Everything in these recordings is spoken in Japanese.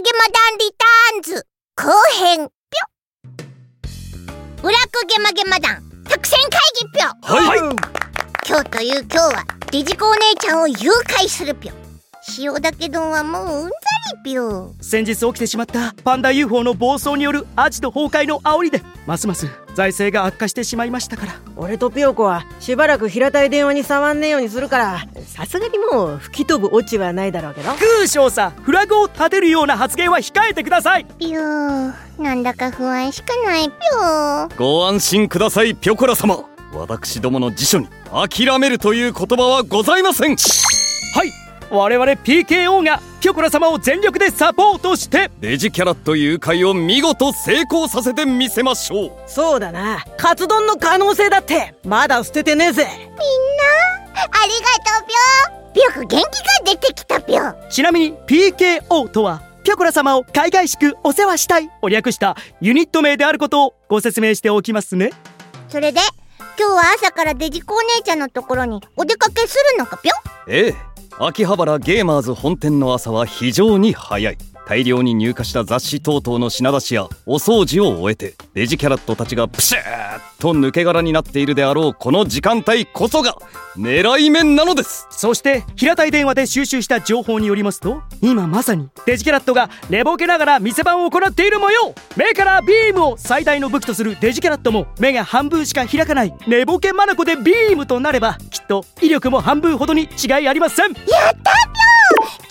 ゲマダンリターンズ。後編。ぴょ裏クゲマゲマ団。作戦会議ぴょはい。今日という今日はデジコお姉ちゃんを誘拐するぴょ塩だけ丼はもううんざりぴょ先日起きてしまったパンダ UFO の暴走によるアジト崩壊の煽りでますます財政が悪化してしまいましたから。俺とピヨコはしばらく平たい電話に触んねえようにするからさすがにもう吹き飛ぶオチはないだろうけど。空将さフラグを立てるような発言は控えてください。ぴょなんだか不安しかないぴょご安心くださいピョコラ様。私どもの辞書に諦めるという言葉はございません。はい我々 PKO がピョコラ様を全力でサポートしてデジキャラット誘拐を見事成功させてみせましょう。そうだな。カツ丼の可能性だって。まだ捨ててねえぜ。ありがとうぴょ。ぴょく元気が出てきたぴょ。ちなみに PKO とはピョコラ様を海外しくお世話したいを略したユニット名であることをご説明しておきますね。それで今日は朝からデジコお姉ちゃんのところにお出かけするのかぴょ。ええ秋葉原ゲーマーズ本店の朝は非常に早い。大量に入荷した雑誌等々の品出しやお掃除を終えてデジキャラットたちがプシューッと抜け殻になっているであろうこの時間帯こそが狙い面なのです。そして平たい電話で収集した情報によりますと今まさにデジキャラットが寝ぼけながら店番を行っている模様。目からビームを最大の武器とするデジキャラットも目が半分しか開かない寝ぼけ眼でビームとなればきっと威力も半分ほどに違いありません。やったぴょ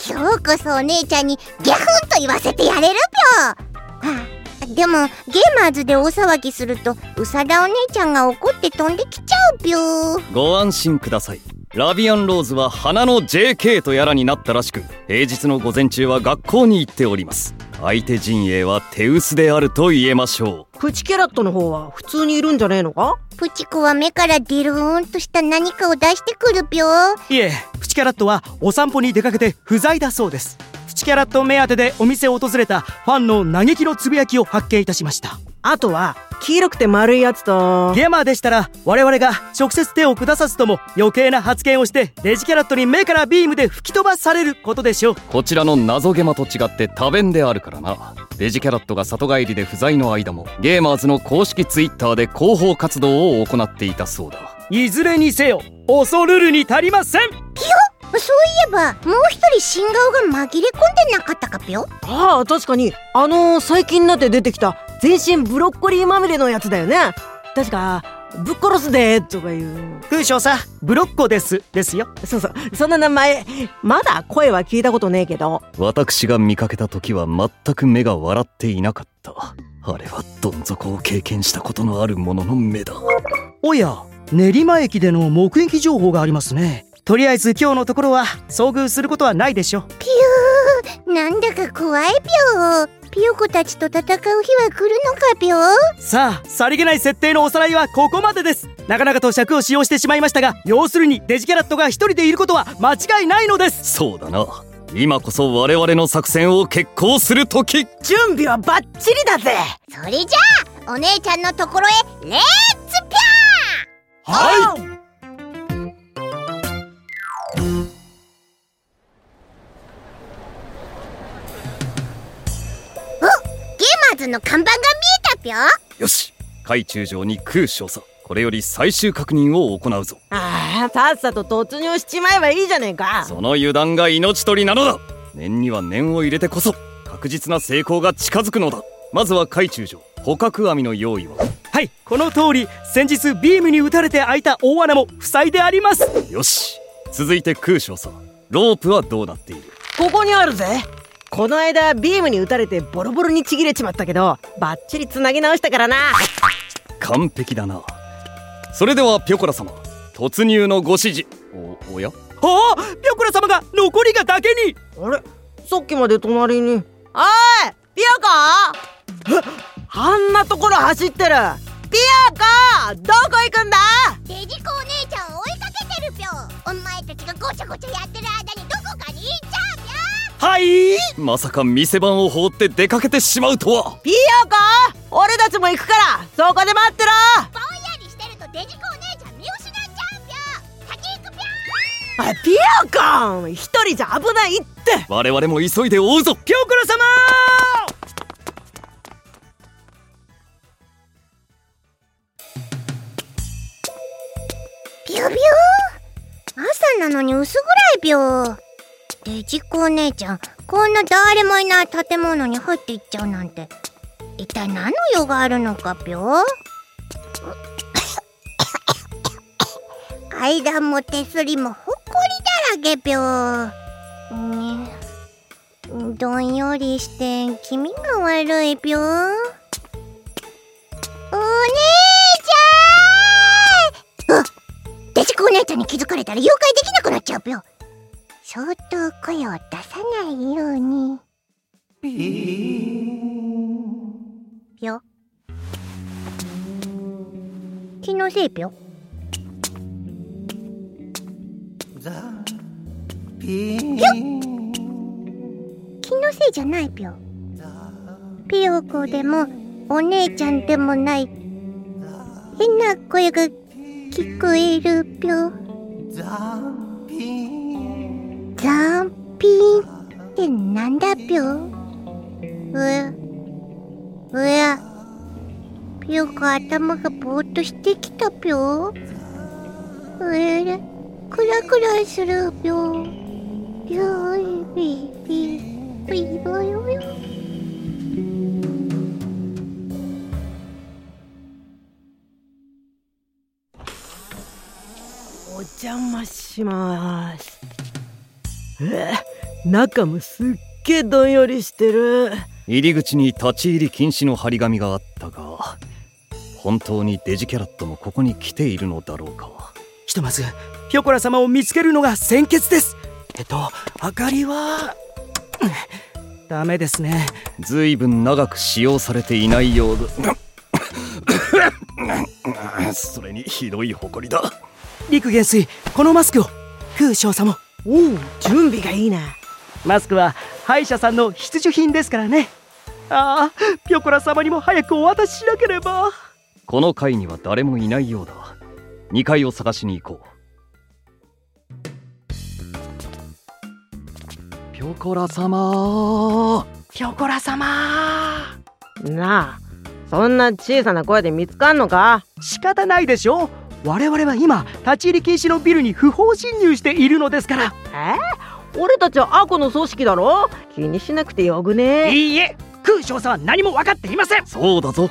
今日こそお姉ちゃんにギャフンと言わせてやれるぴょ。はあでもゲーマーズで大騒ぎするとうさだお姉ちゃんが怒って飛んできちゃうぴょ。ご安心ください。ラビアンローズは花の JK とやらになったらしく平日の午前中は学校に行っております。相手陣営は手薄であると言えましょプチキャラットの方は普通にいるんじゃねえのか？プチコは目からデローンとした何かを出してくるぴょ。いえキャラットはお散歩に出かけて不在だそうです。プチキャラット目当てでお店を訪れたファンの嘆きのつぶやきを発見いたしました。あとは黄色くて丸いやつと。ゲーマーでしたら我々が直接手を下さずとも余計な発言をしてデジキャラットに目からビームで吹き飛ばされることでしょう。うこちらの謎ゲマと違って多弁であるからな。デジキャラットが里帰りで不在の間もゲーマーズの公式ツイッターで広報活動を行っていたそうだ。いずれにせよ恐るるに足りませんそういえばもう一人新顔が紛れ込んでなかったかぴょ？ああ確かに。あのー、最近になって出てきた全身ブロッコリーまみれのやつだよね。確かぶっ殺すでとかいう。空将さブロッコですですよ。そうそう。そんな名前まだ声は聞いたことねえけど。私が見かけた時は全く目が笑っていなかった。あれはどん底を経験したことのある者の目だ。おや練馬駅での目撃情報がありますねとりあえず今日のところは遭遇することはないでしょう。ぴゅー。なんだか怖いぴょピヨコたちと戦う日は来るのかぴょさあさりげない設定のおさらいはここまでです。なかなかと尺を使用してしまいましたが要するにデジキャラットが一人でいることは間違いないのです。そうだな。今こそ我々の作戦を決行する時。準備はバッチリだぜ。それじゃあお姉ちゃんのところへレッツピャー。はいズの看板が見えたぴょ。よし。海中将に空少佐これより最終確認を行うぞ。ああさっさと突入しちまえばいいじゃねえか。その油断が命取りなのだ。念には念を入れてこそ確実な成功が近づくのだ。まずは海中将捕獲網の用意は。はいこの通り先日ビームに撃たれて開いた大穴も塞いであります。よし。続いて空少佐ロープはどうなっている？ここにあるぜこの間ビームに撃たれてボロボロにちぎれちまったけどバッチリつなぎ直したからな。完璧だな。それではピョコラ様突入のご指示。おおや？はあピョコラ様が残りがだけに。あれ？さっきまで隣に。おいピヨコ！あんなところ走ってる。ピヨコ！どこ行くんだ？まさか店番を放って出かけてしまうとは。ピーヨーコ俺たちも行くからそこで待ってろ。ぼんやりしてるとデジコお姉ちゃん見失っちゃうぴょ先行くぴょんあピヨーコ一人じゃ危ないって。我々も急いで追うぞピョーコロ様。朝なのに薄暗いぴょーデジコお姉ちゃんこんな誰もいない建物に入っていっちゃうなんて。一体何の用があるのかぴょ 階段も手すりもほこりだらけぴょね。どんよりして気味が悪いぴょお姉ちゃん！あデジコお姉ちゃんに気づかれたら妖怪できなくなっちゃうぴょそっと声を出さないように。ぴょ気のせいぴょ気のせいじゃないぴょピヨコでもお姉ちゃんでもない。変な声が聞こえるぴょザンピンってなんだぴょうわうわ。ぴよこ頭がぼーっとしてきたぴょうえれクラクラするぴょよいびびびぼよよお邪魔します。え中もすっげえどんよりしてる。入り口に立ち入り禁止の張り紙があったが本当にデジキャラットもここに来ているのだろうか。ひとまずピョコラ様を見つけるのが先決です。えっと明かりはうんダメですね。ずいぶん長く使用されていないようだ。それにひどい埃だ。陸元帥このマスクを空将様おお準備がいいな。マスクは歯医者さんの必需品ですからね。ああピョコラ様にも早くお渡ししなければ。この階には誰もいないようだ。2階を探しに行こう。ピョコラ様。ピョコラ様。なあそんな小さな声で見つかんのか？仕方ないでしょ我々は今立ち入り禁止のビルに不法侵入しているのですから。え？俺たちは悪の組織だろ？気にしなくてよくね。いいえ空将さんは何も分かっていません。そうだぞ。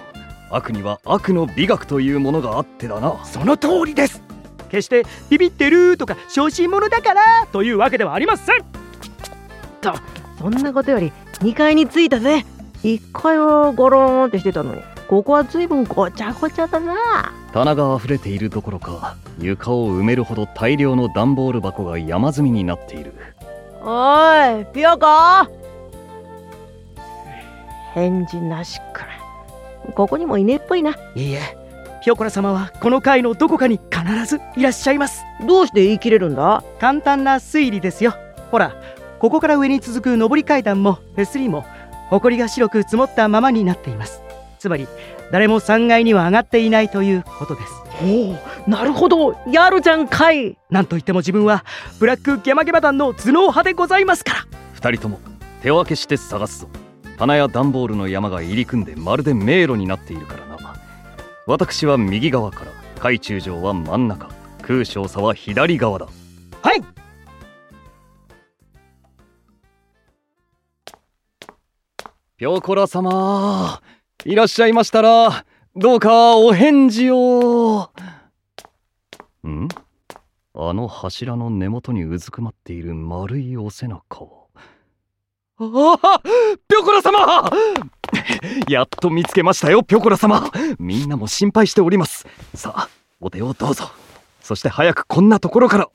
悪には悪の美学というものがあってだな。その通りです。決してビビってるとか小心者だからというわけではありません。とそんなことより2階に着いたぜ。1階はゴローンってしてたのにここは随分ごちゃごちゃだな。棚が溢れているどころか床を埋めるほど大量の段ボール箱が山積みになっている。おいピヨコ。返事なしかここにもいねえっぽいな。いいえピョコラ様はこの階のどこかに必ずいらっしゃいます。どうして言い切れるんだ？簡単な推理ですよ。ほらここから上に続く上り階段も手すりも埃が白く積もったままになっていますつまり誰も3階には上がっていないということです。おおなるほど。やるじゃんかい。なんといっても自分はブラックゲマゲマ団の頭脳派でございますから。2人とも手分けして探すぞ。棚や段ボールの山が入り組んでまるで迷路になっているからな。私は右側から海中城は真ん中。空少佐は左側だ。はい。ピョコラ様いらっしゃいましたらどうかお返事を。ん？あの柱の根元にうずくまっている丸いお背中はああピョコラ様！やっと見つけましたよピョコラ様！みんなも心配しております。さあお手をどうぞ。そして早くこんなところから。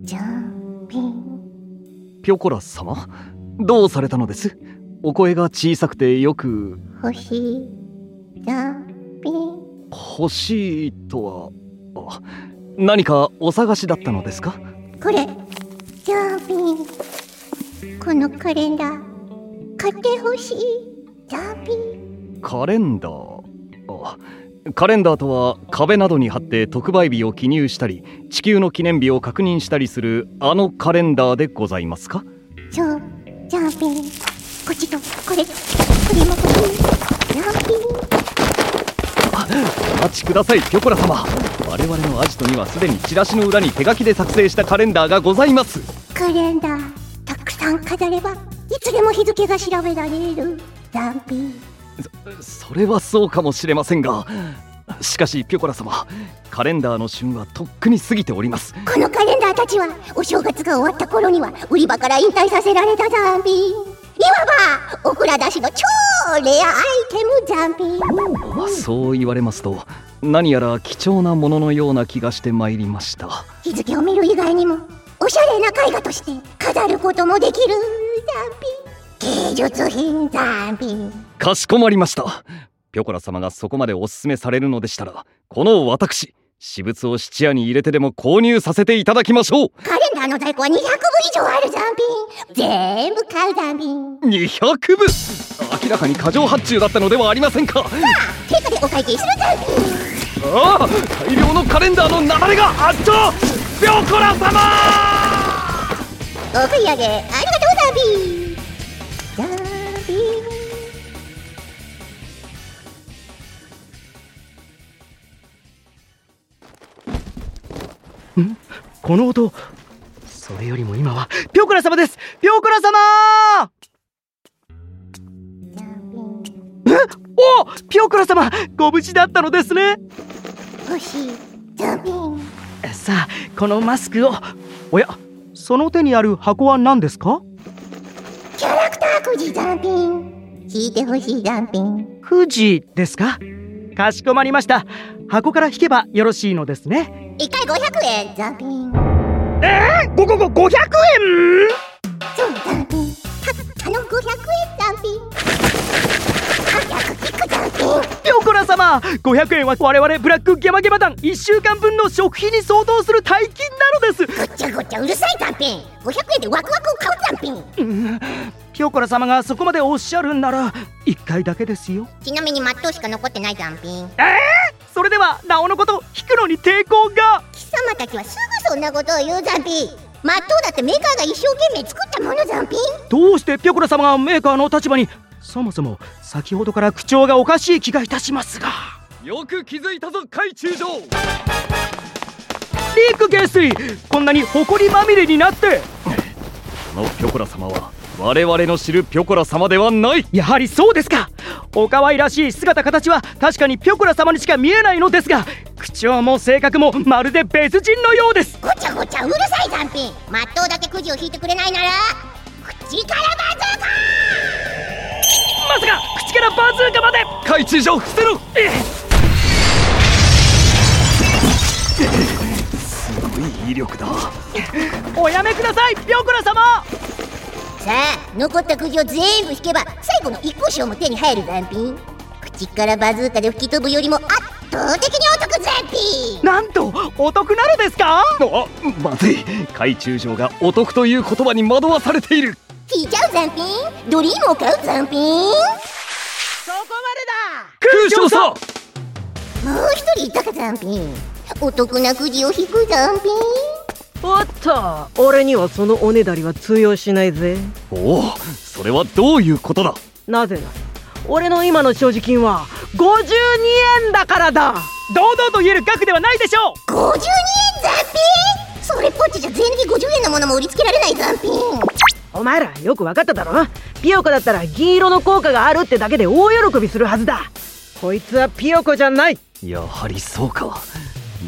ジャンピン。ピョコラ様どうされたのです？お声が小さくてよく星ジャンピン欲しいとはあ何かお探しだったのですか？これジャンピンこのカレンダー買ってほしいジャンピンカレンダー。あカレンダーとは壁などに貼って特売日を記入したり地球の記念日を確認したりするあのカレンダーでございますか？そうジャンピンこっちとこれこれも欲しいジャンお待ちくださいピョコラ様。我々のアジトにはすでにチラシの裏に手書きで作成したカレンダーがございます。カレンダーたくさん飾ればいつでも日付が調べられる。ザンピそれはそうかもしれませんが。しかしピョコラ様カレンダーの旬はとっくに過ぎております。このカレンダーたちはお正月が終わった頃には売り場から引退させられたザンピいわばオクラ出しの超レアアイテムザンピそう言われますと何やら貴重なもののような気がしてまいりました。日付を見る以外にもおしゃれな絵画として飾ることもできるザンピ芸術品ザンピかしこまりました。ピョコラ様がそこまでお勧めされるのでしたらこの私私物を質屋に入れてでも購入させていただきましょう。カレンダーの在庫は200部以上あるザンピ全部買うザンピ200部。明らかに過剰発注だったのではありませんか。定価でお会計するザンピああ大量のカレンダーの流れが圧倒。ピョコラ様。お買い上げありがとうザンこの音それよりも今はピョコラ様です。ピョコラ様！え？お！ピョコラ様ご無事だったのですね。さあこのマスクを。おやその手にある箱は何ですか？キャラクターくじザンピン引いてほしいザンピンくじですか？かしこまりました。箱から引けばよろしいのですね。一回500円ザンピン。えー、ごごご500円？そうザンピン。たったの500円ザンピン早く引くザンピンピョコラ様。500円は我々ブラックギャマギャマ団。1週間分の食費に相当する大金なのです。ごっちゃごっちゃうるさいザンピン500円でワクワクを買うザンピンピョコラ様がそこまでおっしゃるんなら1回だけですよ。ちなみにマットしか残ってないザンピンそれではなおのこと引くのに抵抗が。貴様たちはすぐそんなことを言うザンピンマットだってメーカーが一生懸命作ったものザンピンどうしてピョコラ様がメーカーの立場にそもそも先ほどから口調がおかしい気がいたしますが。よく気づいたぞ海中将リーク下水こんなに埃まみれになって。このピョコラ様は我々の知るピョコラ様ではない。やはりそうですか。お可愛らしい姿形は確かにピョコラ様にしか見えないのですが口調も性格もまるで別人のようです。ごちゃごちゃうるさいザンピン。マットだけくじを引いてくれないなら口からバズーカまさか口からバズーカまで。海中将伏せろ。すごい威力だ。おやめくださいピョコラ様。さあ残ったくじを全部引けば最後の一個賞も手に入るザンピン。口からバズーカで吹き飛ぶよりも圧倒的にお得ザンピン。なんとお得なのですか？あまずい。海中将がお得という言葉に惑わされている引いちゃうザンピン。ドリームを買うザンピン。もそこ空将さう。一人いたかザンピン。お得なくじを引くザンピン。までだおっと俺にはそのおねだりは通用しないぜ。おおそれはどういうことだ？なぜな俺の今の所持金は52円だからだ。堂々と言える額ではないでしょう！52円ザンピン？それっぽっちじゃ税抜き50円のものも売りつけられないザンピンお前らよく分かっただろ？ピヨコだったら銀色の効果があるってだけで大喜びするはずだ。こいつはピヨコじゃない。やはりそうか。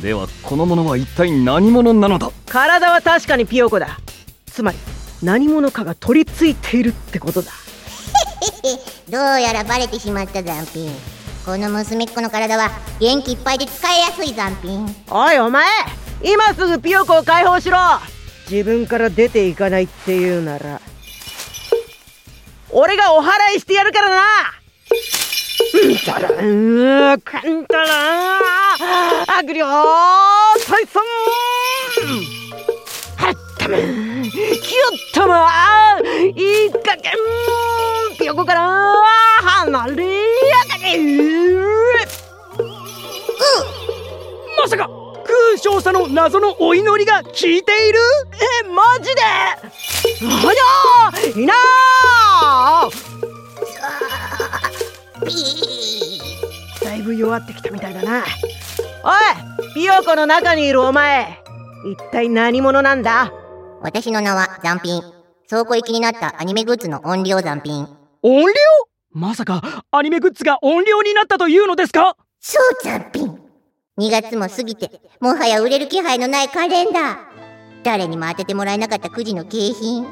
ではこのものは一体何者なのだ？体は確かにピヨコだ。つまり何者かが取り付いているってことだ。どうやらバレてしまったザンピン。この娘っ子の体は元気いっぱいで使いやすいザンピン。おいお前今すぐピヨコを解放しろ自分から出ていかないっていうなら俺がお払いしてやるからな。うんたらうんかんたら悪霊退散。はったまきよったまいい加減。ピヨコから離れやがれ。空少佐の謎のお祈りが効いている？えマジで？はやいなだいぶ弱ってきたみたいだな。おいピヨコの中にいるお前。一体何者なんだ？私の名は残品。倉庫行きになったアニメグッズの音量残品。音量？まさかアニメグッズが音量になったというのですか？そう残品。2月も過ぎて、もはや売れる気配のないカレンダー。誰にも当ててもらえなかったくじの景品。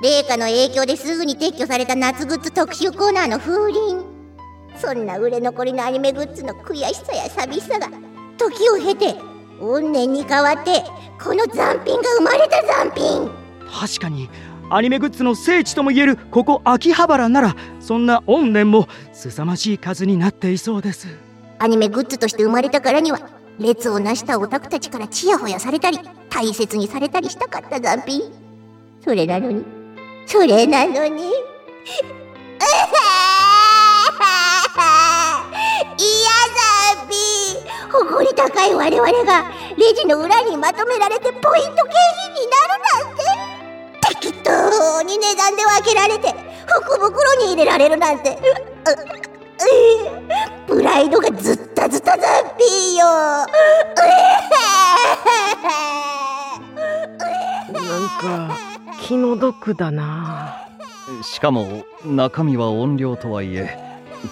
冷夏の影響ですぐに撤去された夏グッズ特集コーナーの風鈴。そんな売れ残りのアニメグッズの悔しさや寂しさが、時を経て、怨念に変わって、この残品が生まれた残品。確かにアニメグッズの聖地ともいえるここ秋葉原ならそんな怨念も凄まじい数になっていそうですアニメグッズとして生まれたからには列を成したオタクたちからチヤホヤされたり大切にされたりしたかった残品それなのにそれなのに。嫌残品誇り高い我々がレジの裏にまとめられてポイント景品になるなんて。適当に値段で分けられて福袋に入れられるなんて。う うプライドがずったずた残品よなんか気の毒だな。しかも中身は音量とはいえ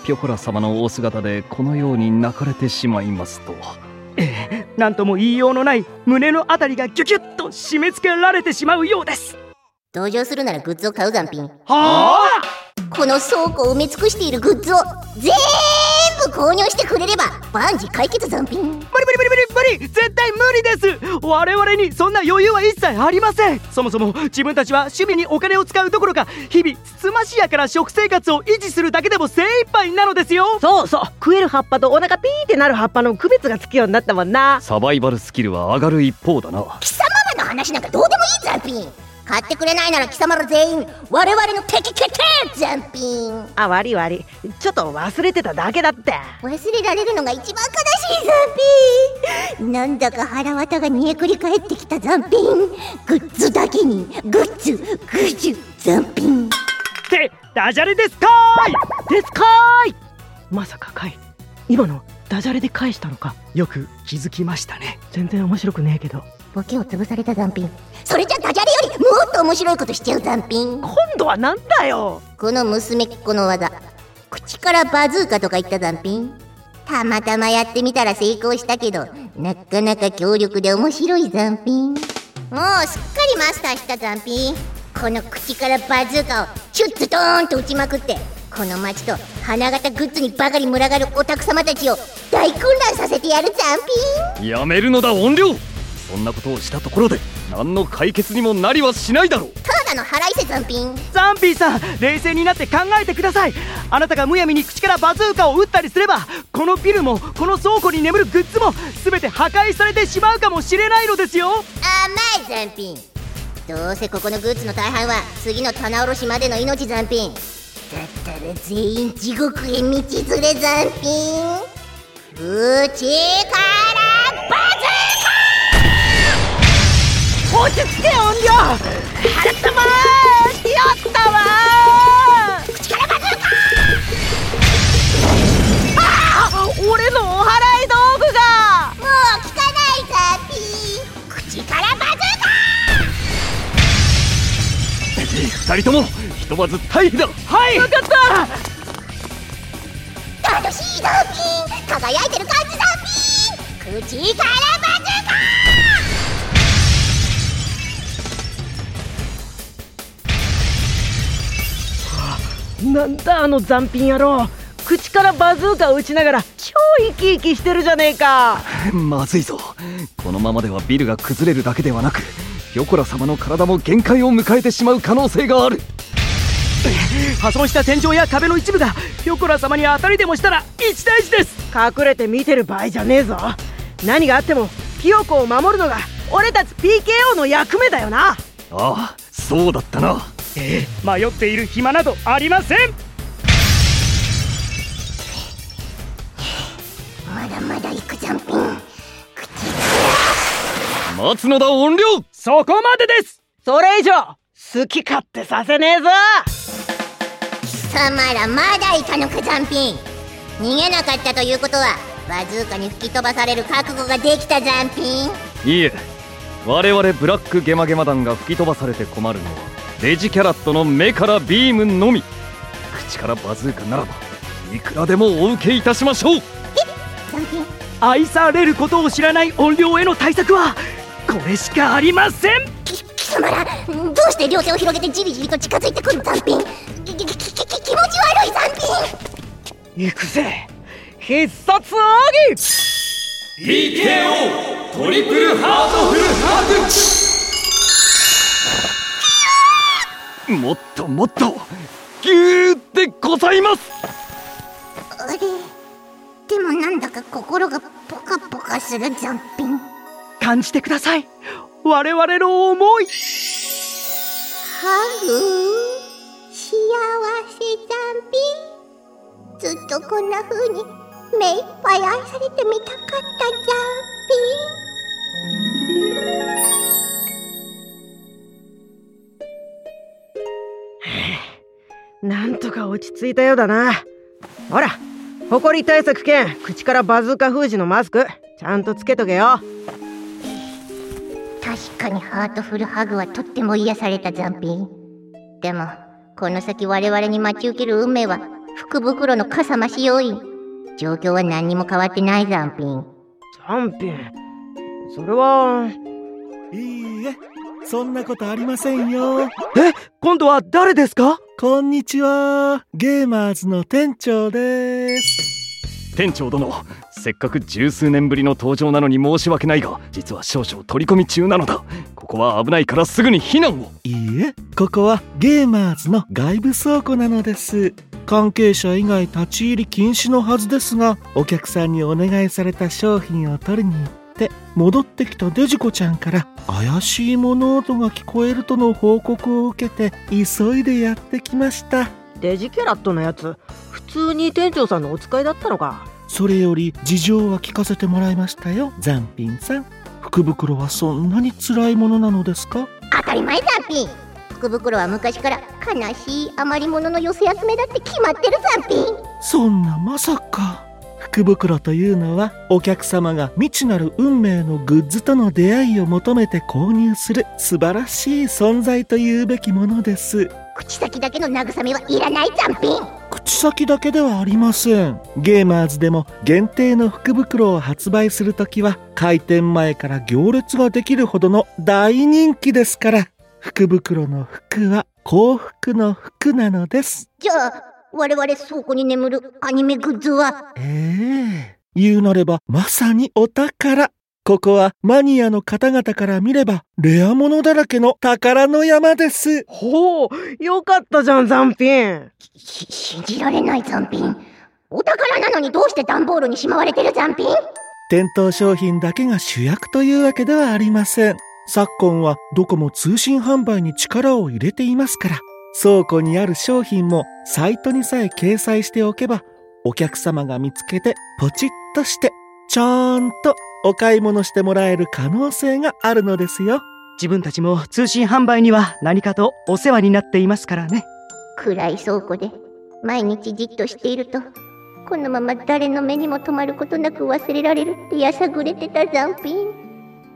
ピョコラ様のお姿でこのように泣かれてしまいますと。ええなんとも言いようのない胸のあたりがギュギュッと締め付けられてしまうようです。同情するならグッズを買う残品はあ？この倉庫を埋め尽くしているグッズを全部購入してくれれば万事解決残品。無理無理無理無理無理。絶対無理です。我々にそんな余裕は一切ありません。そもそも自分たちは趣味にお金を使うどころか日々つつましやから食生活を維持するだけでも精一杯なのですよ。そうそう。食える葉っぱとお腹ピーってなる葉っぱの区別がつくようになったもんな。サバイバルスキルは上がる一方だな。貴様らの話なんかどうでもいい残品買ってくれないなら貴様ら全員我々の敵決定残品。あ悪い悪い。ちょっと忘れてただけだって。忘れられるのが一番悲しい残品。なんだか腹渡が煮えくり返ってきた残品。グッズだけにグッズグッズ残品。ってダジャレですかーい!ですかーい!まさかカイ今のダジャレで返したのか。よく気づきましたね。全然面白くねえけど。ボケを潰された残品それじゃダジャレよりもっと面白いことしちゃう残品今度はなんだよ。この娘っ子の技。口からバズーカとか言った残品たまたまやってみたら成功したけどなかなか強力で面白い残品もうすっかりマスターした残品この口からバズーカをシュッとドーンと撃ちまくってこの街と花形グッズにばかり群がるオタク様たちを大混乱させてやる残品やめるのだ音量そんなことをしたところで何の解決にもなりはしないだろう。ただの腹いせ残品ザンピーさん冷静になって考えてください。あなたがむやみに口からバズーカを撃ったりすればこのビルもこの倉庫に眠るグッズも全て破壊されてしまうかもしれないのですよ。甘い残品どうせここのグッズの大半は次の棚卸しまでの命残品だったら全員地獄へ道連れ残品。口からバズーカー!落ち着け音量腹ったまーやったわ!ー口からバズーカーあー俺のお払い道具がもう効かない残品口からバズーカー二人ともひとまず退避だ。はい。分かった。楽しい残品輝い。てる感じ残品口からバズーカなんだあの残品野郎。口からバズーカを撃ちながら超生き生きしてるじゃねえか。まずいぞ。このままではビルが崩れるだけではなくピョコラ様の体も限界を迎えてしまう可能性がある破損した天井や壁の一部がピョコラ様に当たりでもしたら一大事です。隠れて見てる場合じゃねえぞ。何があってもピヨコを守るのが俺たち PKO の役目だよな。ああそうだったな。ええ迷っている暇などありません。まだまだ行く残品待つのだ音量そこまでです。それ以上好き勝手させねえぞ貴様らまだいたのか残品逃げなかったということはバズーカに吹き飛ばされる覚悟ができたザンピン。いいえ。我々ブラックゲマゲマ団が吹き飛ばされて困るのはデジキャラットの目からビームのみ。口からバズーカならばいくらでもお受けいたしましょう。ザンピン。愛されることを知らない音量への対策はこれしかありません。き貴様らどうして両手を広げてじりじりと近づいてくるザンピン。きききき気持ち悪いザンピン行くぜ。必殺奥義 PKO トリプルハートフルハグ。もっともっとギューでございます。あれでもなんだか心がポカポカするザンピン感じてください。我々の思い。ハグ？幸せザンピンずっとこんな風に目いっぱい愛されてみたかったザンなんとか落ち着いたようだな。ほらほこり対策兼口からバズーカ封じのマスクちゃんとつけとけよ。確かにハートフルハグはとっても癒されたザンピンでもこの先我々に待ち受ける運命は福袋の傘増し要因状況は何にも変わってないザンピンザンピン？それはいいえ、そんなことありませんよ。え？今度は誰ですか？こんにちは。ゲーマーズの店長です。店長殿せっかく十数年ぶりの登場なのに申し訳ないが実は少々取り込み中なのだここは危ないからすぐに避難をいいえ、ここはゲーマーズの外部倉庫なのです。関係者以外立ち入り禁止のはずですが、お客さんにお願いされた商品を取りに行って、戻ってきたデジコちゃんから怪しい物音が聞こえるとの報告を受けて急いでやってきました。デジキャラットのやつ普通に店長さんのお使いだったのか。それより事情は聞かせてもらいましたよザンピンさん。福袋はそんなに辛いものなのですか？当たり前ザンピン。福袋は昔から悲しい余り物の寄せ集めだって決まってるザンピン。そんなまさか。福袋というのはお客様が未知なる運命のグッズとの出会いを求めて購入する素晴らしい存在というべきものです口先だけの慰めはいらないザンピン。口先だけではありません。ゲーマーズでも限定の福袋を発売するときは開店前から行列ができるほどの大人気ですから福袋の服は幸福の服なのです。じゃあ我々倉庫に眠るアニメグッズは？ええ。言うなればまさにお宝ここはマニアの方々から見ればレア物だらけの宝の山です。ほうよかったじゃんザンピン。し信じられないザンピン。お宝なのにどうして段ボールにしまわれてるザンピン？店頭商品だけが主役というわけではありません。昨今はどこも通信販売に力を入れていますから。倉庫にある商品もサイトにさえ掲載しておけばお客様が見つけてポチッとしてちゃんとお買い物してもらえる可能性があるのですよ。自分たちも通信販売には何かとお世話になっていますからね。暗い倉庫で毎日じっとしているとこのまま誰の目にも留まることなく忘れられるってやさぐれてたザンピン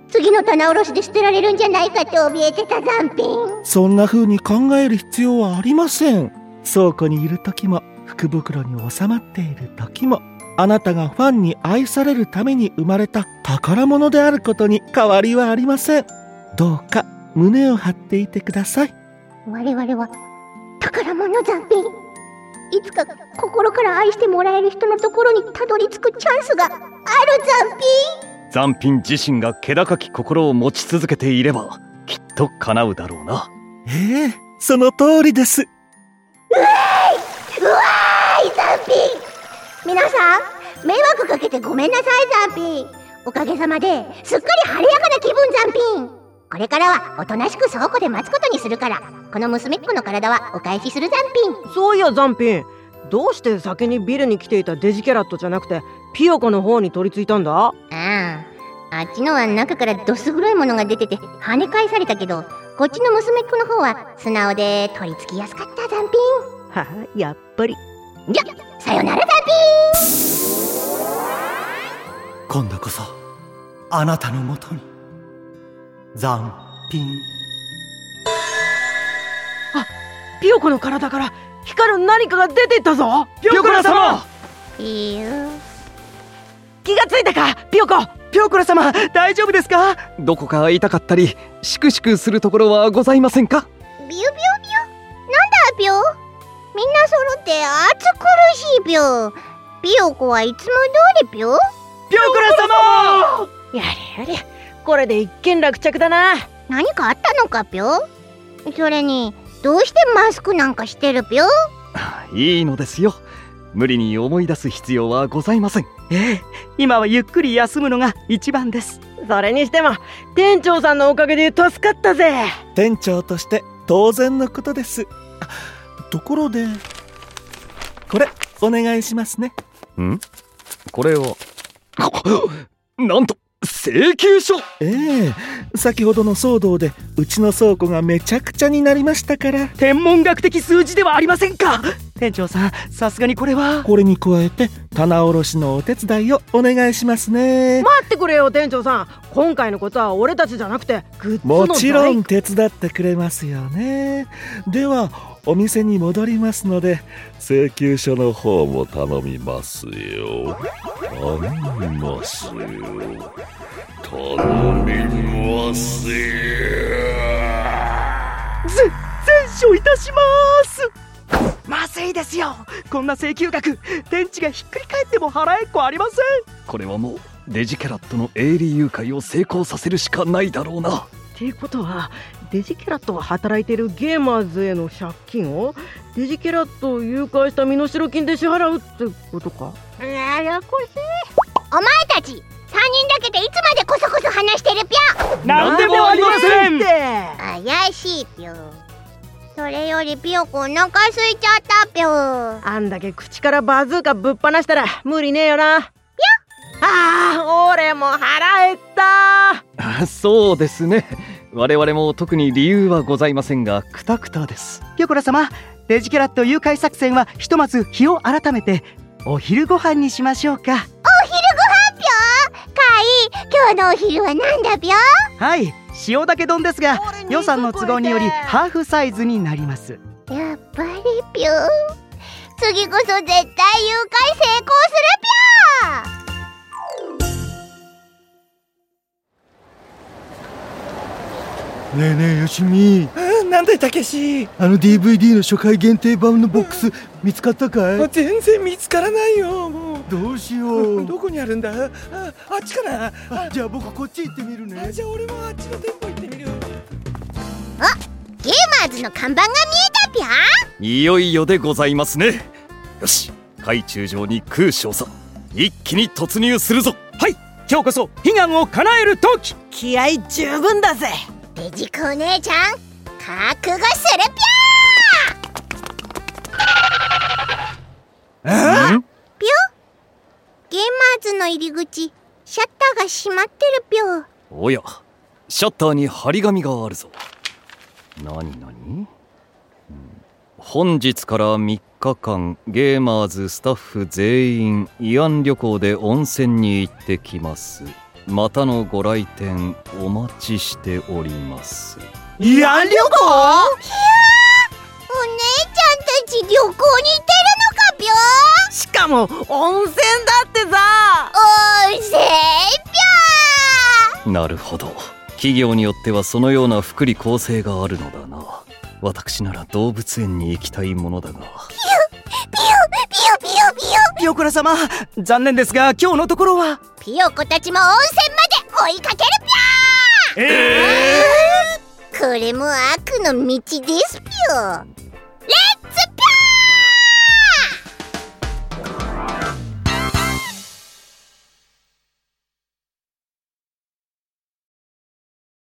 次の棚卸しで捨てられるんじゃないかって怯えてたザンピンそんな風に考える必要はありません。倉庫にいる時も福袋に収まっている時もあなたがファンに愛されるために生まれた宝物であることに変わりはありません。どうか胸を張っていてください。我々は宝物ザンピンいつか心から愛してもらえる人のところにたどり着くチャンスがあるザンピンザンピン自身が気高き心を持ち続けていればきっと叶うだろうな。ええその通りです。うわーい！ザンピン皆さん迷惑かけてごめんなさいザンピン。おかげさまですっかり晴れやかな気分ザンピン。これからはおとなしく倉庫で待つことにするからこの娘っ子の体はお返しするザンピン。そういやザンピン。どうして先にビルに来ていたデジキャラットじゃなくてピヨコの方に取り付いたんだ？ああ。あっちのは中からどす黒いものが出てて跳ね返されたけどこっちの娘っ子の方は素直で取り付きやすかったザンピははやっぱり。ンじゃさよならザンピン今度こそあなたのもとに。残品ピヨコの体から光る何かが出てったぞ。ピョコラ様。いいよ気がついたかピヨコ。ピョコラ様大丈夫ですか？どこか痛かったりしくしくするところはございませんか？ビュビュビュなんだビュみんな揃って暑苦しいビュピヨコはいつも通りビュピョコラ様！やれやれ。これで一件落着だな。何かあったのかビュそれにどうしてマスクなんかしてるビュいいのですよ。無理に思い出す必要はございません。ええ今はゆっくり休むのが一番です。それにしても店長さんのおかげで助かったぜ。店長として当然のことです。あところでこれお願いしますね。ん？これは なんと請求書。ええ。先ほどの騒動でうちの倉庫がめちゃくちゃになりましたから。天文学的数字ではありませんか。店長さんさすがにこれは。これに加えて棚卸しのお手伝いをお願いしますね。待ってくれよ店長さん。今回のことは俺たちじゃなくてグッズのもちろん代手伝ってくれますよね。ではお店に戻りますので請求書の方も頼みますよ。頼みますよ。頼みますぜ善処いたしますまずいですよ。こんな請求額。電池がひっくり返っても払えっこありません。これはもうデジキャラットの営利誘拐を成功させるしかないだろうな。っていうことはデジキャラットが働いているゲーマーズへの借金をデジキャラットを誘拐した身代金で支払うってことか。ややこしい。お前たち3人だけでいつまでこそこそ話してるぴょ何でもありません。って怪しいぴょそれよりピヨコお腹空いちゃったぴょあんだけ口からバズーカぶっ放したら無理ねえよな。ぴょああ俺も腹減った。あそうですね我々も特に理由はございませんがクタクタです。ピョコラ様デジキャラット誘拐作戦はひとまず日を改めてお昼ご飯にしましょうか。お昼ご飯ぴょかい今日のお昼はなんだぴょはい塩だけ丼ですが予算の都合によりハーフサイズになります。やっぱりぴょ次こそ絶対誘拐成功するねえねえよしみなんだいたけし。あの DVD の初回限定版のボックス見つかったかい？全然見つからないよもう。どうしよう。どこにあるんだ？ああっちかなあじゃあ僕こっち行ってみるね。じゃあ俺もあっちの店舗行ってみる。ゲーマーズの看板が見えたぴょいよいよでございますね。よし。海中上に空将さ一気に突入するぞ。はい今日こそ悲願を叶える時。気合十分だぜデジコお姉ちゃん覚悟するぴんょぴょゲーマーズの入り口シャッターが閉まってるぴょおやシャッターに張り紙があるぞ。なになに本日から3日間ゲーマーズスタッフ全員慰安旅行で温泉に行ってきますまたのご来店お待ちしております。慰安旅行お姉ちゃんたち旅行に行ってるのかぴょしかも温泉だってさ。温泉ぴなるほど。企業によってはそのような福利厚生があるのだな。私なら動物園に行きたいものだがピョコラ様残念ですが今日のところは？ぴよこたちも温泉まで追いかけるぴょえこれも悪の道ですぴよ